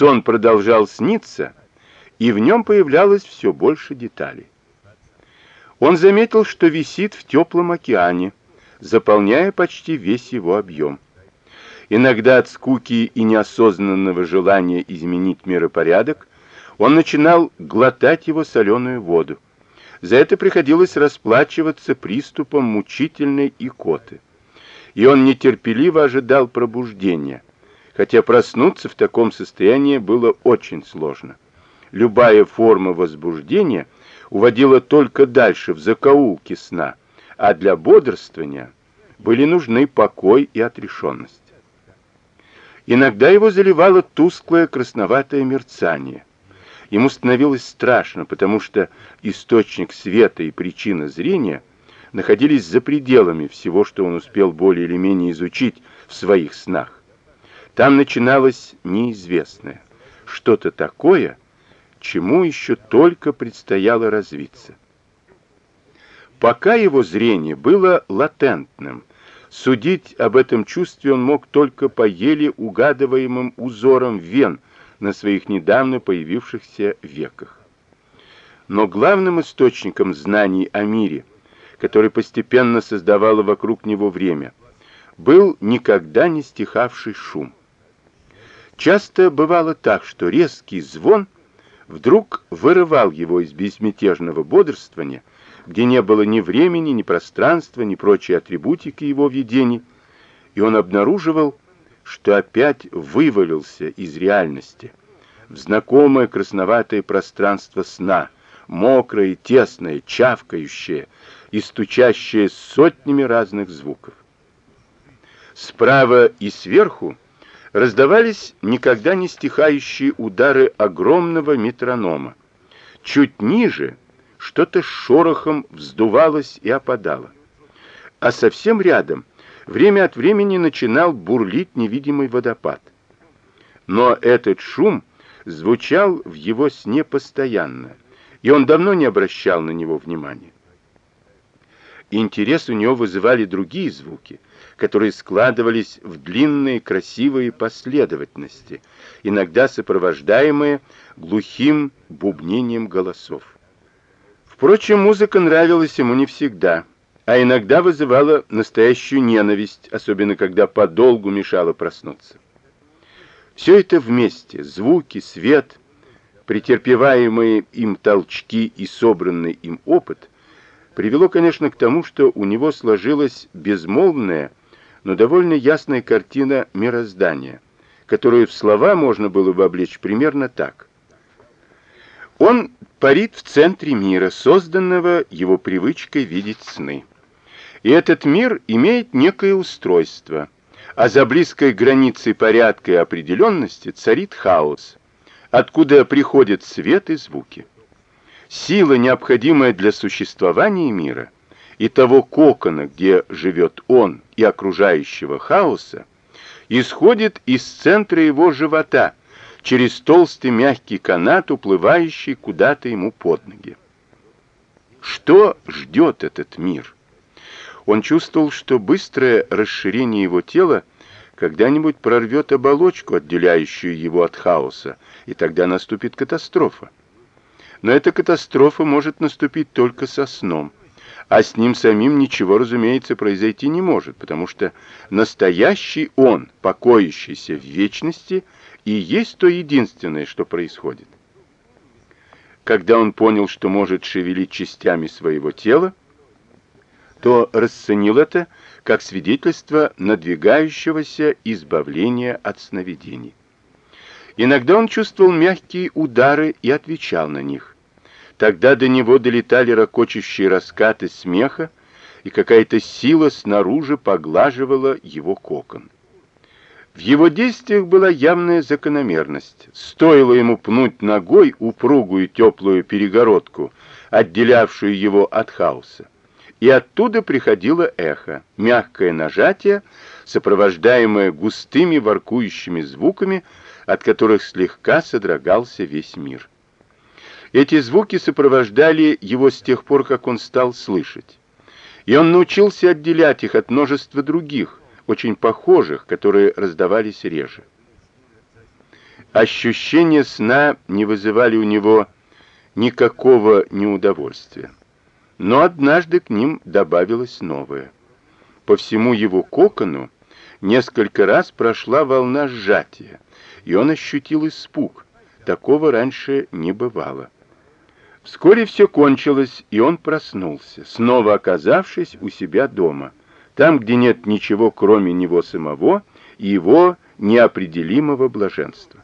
сон продолжал сниться, и в нем появлялось все больше деталей. Он заметил, что висит в теплом океане, заполняя почти весь его объем. Иногда от скуки и неосознанного желания изменить миропорядок он начинал глотать его соленую воду. За это приходилось расплачиваться приступом мучительной икоты. И он нетерпеливо ожидал пробуждения, хотя проснуться в таком состоянии было очень сложно. Любая форма возбуждения уводила только дальше, в закоулки сна, а для бодрствования были нужны покой и отрешенность. Иногда его заливало тусклое красноватое мерцание. Ему становилось страшно, потому что источник света и причина зрения находились за пределами всего, что он успел более или менее изучить в своих снах. Там начиналось неизвестное, что-то такое, чему еще только предстояло развиться. Пока его зрение было латентным, судить об этом чувстве он мог только по еле угадываемым узорам вен на своих недавно появившихся веках. Но главным источником знаний о мире, который постепенно создавало вокруг него время, был никогда не стихавший шум. Часто бывало так, что резкий звон вдруг вырывал его из безмятежного бодрствования, где не было ни времени, ни пространства, ни прочей атрибутики его видений, и он обнаруживал, что опять вывалился из реальности в знакомое красноватое пространство сна, мокрое, тесное, чавкающее и стучащее сотнями разных звуков. Справа и сверху раздавались никогда не стихающие удары огромного метронома. Чуть ниже что-то шорохом вздувалось и опадало. А совсем рядом время от времени начинал бурлить невидимый водопад. Но этот шум звучал в его сне постоянно, и он давно не обращал на него внимания. Интерес у него вызывали другие звуки, которые складывались в длинные красивые последовательности, иногда сопровождаемые глухим бубнением голосов. Впрочем, музыка нравилась ему не всегда, а иногда вызывала настоящую ненависть, особенно когда подолгу мешала проснуться. Все это вместе, звуки, свет, претерпеваемые им толчки и собранный им опыт, привело, конечно, к тому, что у него сложилась безмолвная, но довольно ясная картина мироздания, которую в слова можно было бы облечь примерно так. Он парит в центре мира, созданного его привычкой видеть сны. И этот мир имеет некое устройство, а за близкой границей порядка и определенности царит хаос, откуда приходят свет и звуки. Сила, необходимая для существования мира, и того кокона, где живет он, и окружающего хаоса, исходит из центра его живота, через толстый мягкий канат, уплывающий куда-то ему под ноги. Что ждет этот мир? Он чувствовал, что быстрое расширение его тела когда-нибудь прорвет оболочку, отделяющую его от хаоса, и тогда наступит катастрофа. Но эта катастрофа может наступить только со сном. А с ним самим ничего, разумеется, произойти не может, потому что настоящий он, покоящийся в вечности, и есть то единственное, что происходит. Когда он понял, что может шевелить частями своего тела, то расценил это как свидетельство надвигающегося избавления от сновидений. Иногда он чувствовал мягкие удары и отвечал на них. Тогда до него долетали ракочущие раскаты смеха, и какая-то сила снаружи поглаживала его кокон. В его действиях была явная закономерность. Стоило ему пнуть ногой упругую теплую перегородку, отделявшую его от хаоса. И оттуда приходило эхо, мягкое нажатие, сопровождаемое густыми воркующими звуками, от которых слегка содрогался весь мир. Эти звуки сопровождали его с тех пор, как он стал слышать. И он научился отделять их от множества других, очень похожих, которые раздавались реже. Ощущения сна не вызывали у него никакого неудовольствия. Но однажды к ним добавилось новое. По всему его кокону несколько раз прошла волна сжатия, и он ощутил испуг. Такого раньше не бывало. Вскоре все кончилось, и он проснулся, снова оказавшись у себя дома, там, где нет ничего, кроме него самого и его неопределимого блаженства.